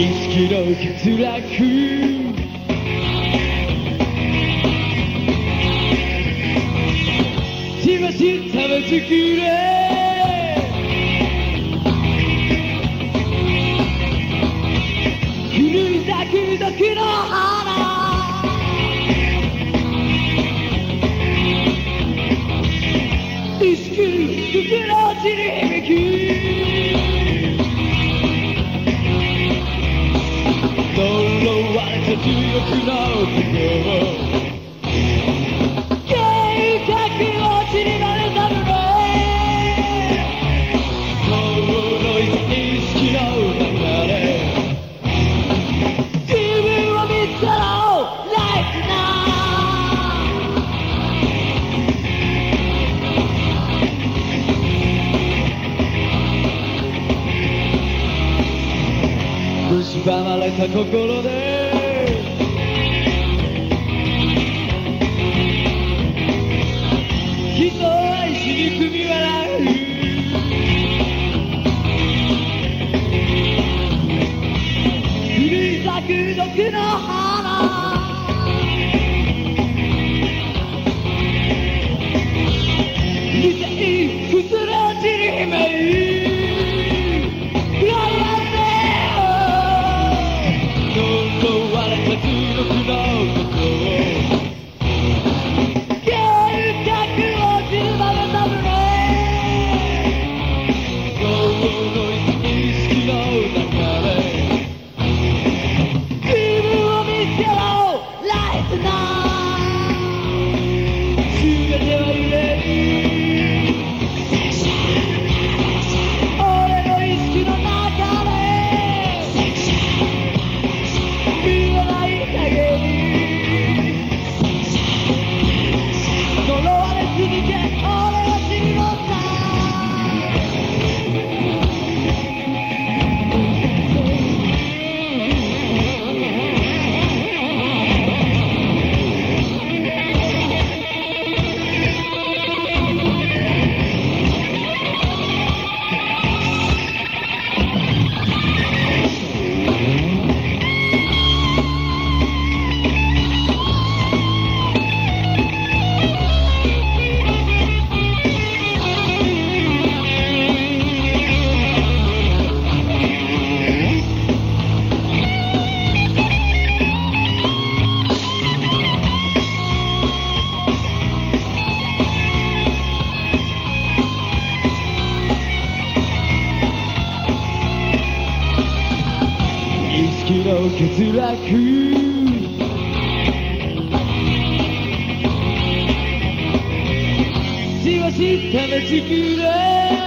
意識の欠落じわし食ま尽くれ。まれた心で。人を愛しにみ笑う。古い作毒の花。時の欠落しわしためくれ。